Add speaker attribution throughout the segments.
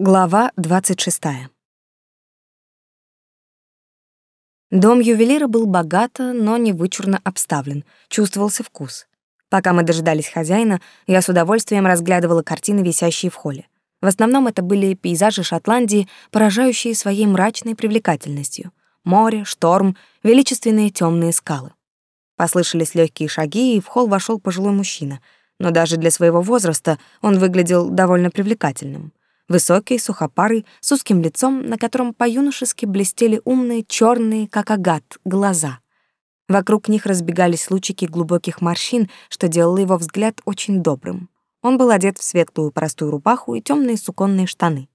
Speaker 1: Глава 26. Дом ювелира был богато, но не вычурно обставлен, чувствовался вкус. Пока мы дожидались хозяина, я с удовольствием разглядывала картины, висящие в холле. В основном это были пейзажи Шотландии, поражающие своей мрачной привлекательностью. Море, шторм, величественные темные скалы. Послышались легкие шаги, и в холл вошел пожилой мужчина, но даже для своего возраста он выглядел довольно привлекательным — Высокий, сухопарый, с узким лицом, на котором по-юношески блестели умные, черные, как агат, глаза. Вокруг них разбегались лучики глубоких морщин, что делало его взгляд очень добрым. Он был одет в светлую простую рубаху и темные суконные штаны.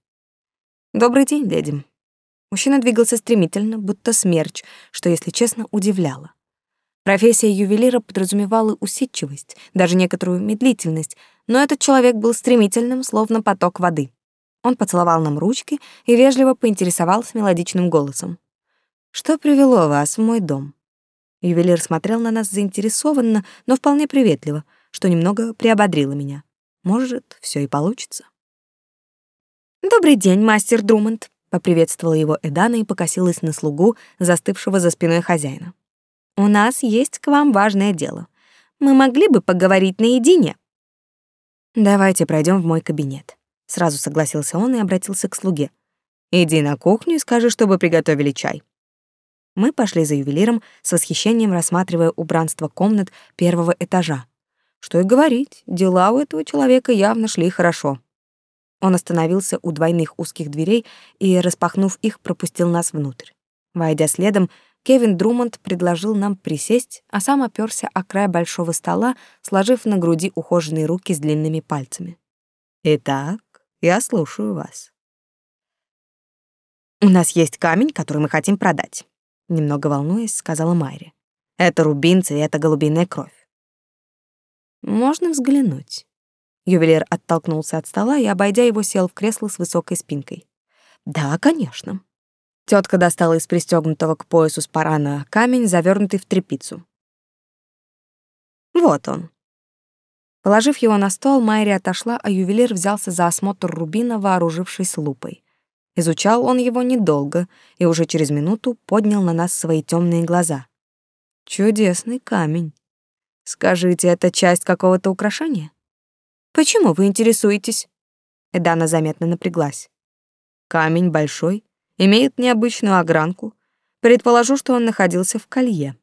Speaker 1: «Добрый день, леди». Мужчина двигался стремительно, будто смерч, что, если честно, удивляло. Профессия ювелира подразумевала усидчивость, даже некоторую медлительность, но этот человек был стремительным, словно поток воды. Он поцеловал нам ручки и вежливо поинтересовался мелодичным голосом. «Что привело вас в мой дом?» Ювелир смотрел на нас заинтересованно, но вполне приветливо, что немного приободрило меня. Может, все и получится. «Добрый день, мастер Друмонд», — поприветствовала его Эдана и покосилась на слугу, застывшего за спиной хозяина. «У нас есть к вам важное дело. Мы могли бы поговорить наедине?» «Давайте пройдем в мой кабинет». Сразу согласился он и обратился к слуге. «Иди на кухню и скажи, чтобы приготовили чай». Мы пошли за ювелиром, с восхищением рассматривая убранство комнат первого этажа. Что и говорить, дела у этого человека явно шли хорошо. Он остановился у двойных узких дверей и, распахнув их, пропустил нас внутрь. Войдя следом, Кевин Друмонд предложил нам присесть, а сам оперся о край большого стола, сложив на груди ухоженные руки с длинными пальцами. «Итак, я слушаю вас. У нас есть камень, который мы хотим продать, немного волнуясь, сказала Майри. Это рубинцы и это голубиная кровь. Можно взглянуть. Ювелир оттолкнулся от стола и, обойдя его, сел в кресло с высокой спинкой. Да, конечно. Тетка достала из пристегнутого к поясу спарана камень, завернутый в тряпицу. Вот он. Положив его на стол, Майри отошла, а ювелир взялся за осмотр рубина, вооружившись лупой. Изучал он его недолго и уже через минуту поднял на нас свои темные глаза. Чудесный камень. Скажите, это часть какого-то украшения? Почему вы интересуетесь? Эдана заметно напряглась. Камень большой, имеет необычную огранку. Предположу, что он находился в колье.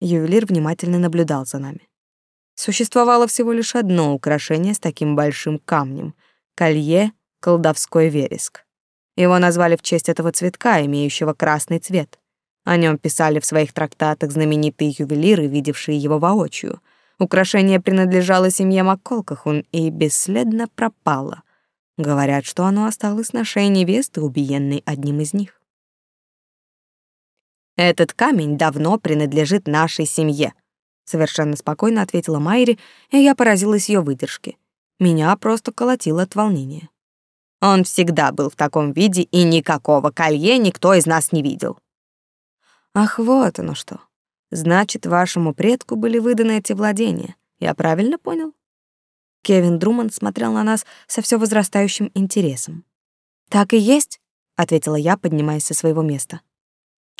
Speaker 1: Ювелир внимательно наблюдал за нами. Существовало всего лишь одно украшение с таким большим камнем — колье «Колдовской вереск». Его назвали в честь этого цветка, имеющего красный цвет. О нем писали в своих трактатах знаменитые ювелиры, видевшие его воочию. Украшение принадлежало семье Макколкахун и бесследно пропало. Говорят, что оно осталось на шее невесты, убиенной одним из них. Этот камень давно принадлежит нашей семье, совершенно спокойно ответила Майри, и я поразилась ее выдержке. Меня просто колотило от волнения. Он всегда был в таком виде, и никакого колье никто из нас не видел. Ах, вот оно что. Значит, вашему предку были выданы эти владения. Я правильно понял? Кевин Друман смотрел на нас со все возрастающим интересом. Так и есть, ответила я, поднимаясь со своего места.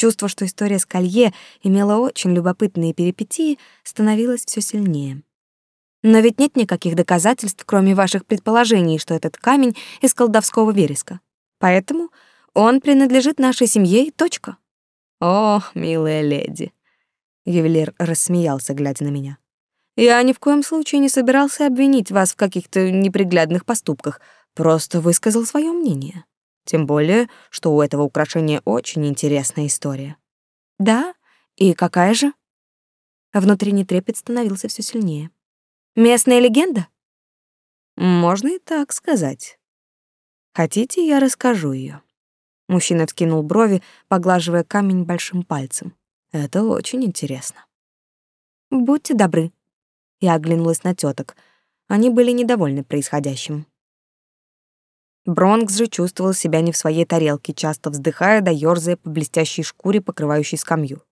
Speaker 1: Чувство, что история с колье имела очень любопытные перипетии, становилось все сильнее. Но ведь нет никаких доказательств, кроме ваших предположений, что этот камень из колдовского вереска. Поэтому он принадлежит нашей семье и точка. О, милая леди. Ювелир рассмеялся, глядя на меня. Я ни в коем случае не собирался обвинить вас в каких-то неприглядных поступках, просто высказал свое мнение. Тем более, что у этого украшения очень интересная история. Да? И какая же? Внутренний трепет становился все сильнее. Местная легенда? Можно и так сказать. Хотите, я расскажу ее. Мужчина вскинул брови, поглаживая камень большим пальцем. Это очень интересно. Будьте добры. Я оглянулась на теток. Они были недовольны происходящим. Бронкс же чувствовал себя не в своей тарелке, часто вздыхая да по блестящей шкуре, покрывающей скамью.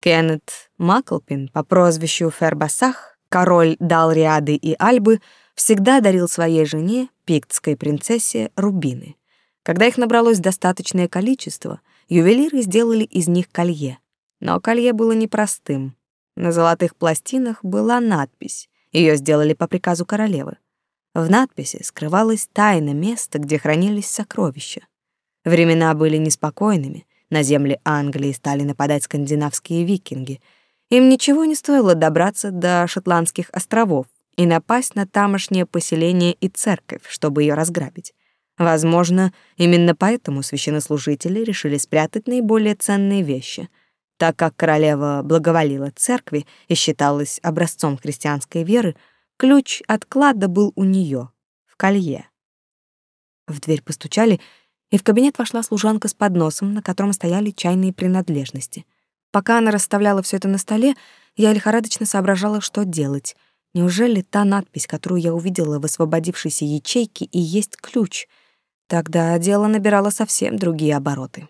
Speaker 1: Кеннет Маклпин по прозвищу Фербасах, король Далриады и Альбы, всегда дарил своей жене, пиктской принцессе, рубины. Когда их набралось достаточное количество, ювелиры сделали из них колье. Но колье было непростым. На золотых пластинах была надпись. Ее сделали по приказу королевы. В надписи скрывалось тайное место, где хранились сокровища. Времена были неспокойными, на земли Англии стали нападать скандинавские викинги. Им ничего не стоило добраться до Шотландских островов и напасть на тамошнее поселение и церковь, чтобы ее разграбить. Возможно, именно поэтому священнослужители решили спрятать наиболее ценные вещи, так как королева благоволила церкви и считалась образцом христианской веры, ключ от клада был у нее в колье. В дверь постучали, и в кабинет вошла служанка с подносом, на котором стояли чайные принадлежности. Пока она расставляла все это на столе, я лихорадочно соображала, что делать. Неужели та надпись, которую я увидела в освободившейся ячейке, и есть ключ? Тогда дело набирало совсем другие обороты.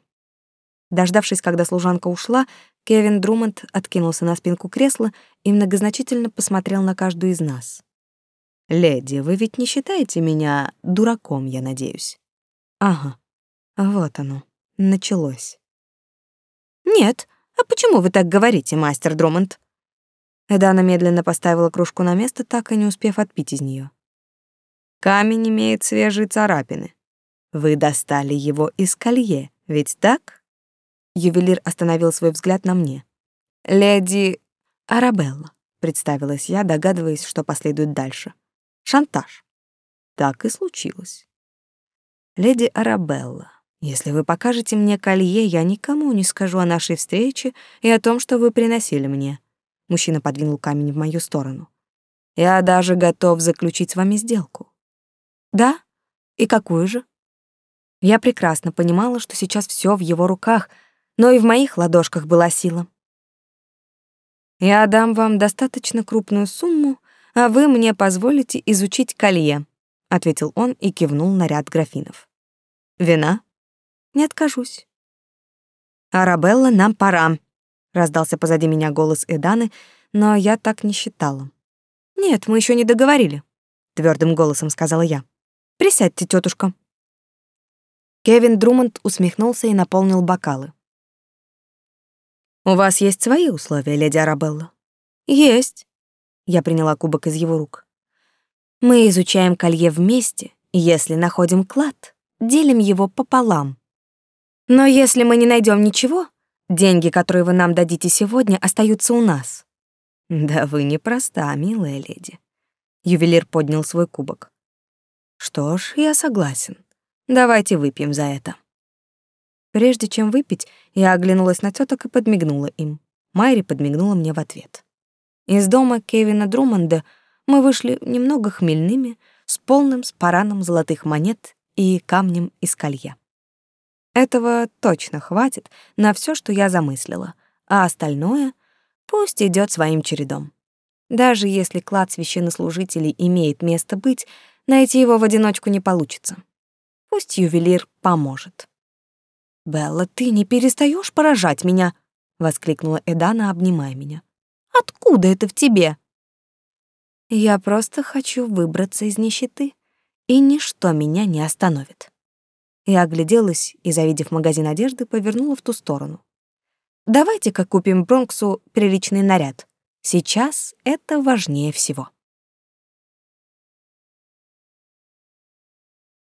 Speaker 1: Дождавшись, когда служанка ушла, Кевин Друмонд откинулся на спинку кресла и многозначительно посмотрел на каждую из нас. «Леди, вы ведь не считаете меня дураком, я надеюсь?» «Ага, вот оно, началось. Нет, а почему вы так говорите, мастер Дромонд? Эдана медленно поставила кружку на место, так и не успев отпить из нее. Камень имеет свежие царапины. Вы достали его из колье, ведь так? Ювелир остановил свой взгляд на мне. Леди Арабелла, представилась я, догадываясь, что последует дальше. Шантаж. Так и случилось. Леди Арабелла, если вы покажете мне колье, я никому не скажу о нашей встрече и о том, что вы приносили мне. Мужчина подвинул камень в мою сторону. Я даже готов заключить с вами сделку. Да? И какую же? Я прекрасно понимала, что сейчас все в его руках, но и в моих ладошках была сила. Я дам вам достаточно крупную сумму, а вы мне позволите изучить колье, ответил он и кивнул на ряд графинов. Вина? Не откажусь. Арабелла, нам пора, раздался позади меня голос Эданы, но я так не считала. Нет, мы еще не договорили, твердым голосом сказала я. Присядьте, тетушка. Кевин Друмонд усмехнулся и наполнил бокалы. У вас есть свои условия, леди Арабелла? Есть. Я приняла кубок из его рук. Мы изучаем колье вместе, если находим клад, делим его пополам. Но если мы не найдем ничего, деньги, которые вы нам дадите сегодня, остаются у нас. Да вы не проста, милая леди. Ювелир поднял свой кубок. Что ж, я согласен. Давайте выпьем за это. Прежде чем выпить, я оглянулась на теток и подмигнула им. Майри подмигнула мне в ответ. Из дома Кевина Друмонда мы вышли немного хмельными, с полным спараном золотых монет и камнем из колья. Этого точно хватит на все, что я замыслила, а остальное пусть идет своим чередом. Даже если клад священнослужителей имеет место быть, найти его в одиночку не получится. Пусть ювелир поможет. «Белла, ты не перестаешь поражать меня!» — воскликнула Эдана, обнимая меня. «Откуда это в тебе?» «Я просто хочу выбраться из нищеты, и ничто меня не остановит». Я огляделась и, завидев магазин одежды, повернула в ту сторону. «Давайте-ка купим Бронксу приличный наряд. Сейчас это важнее всего».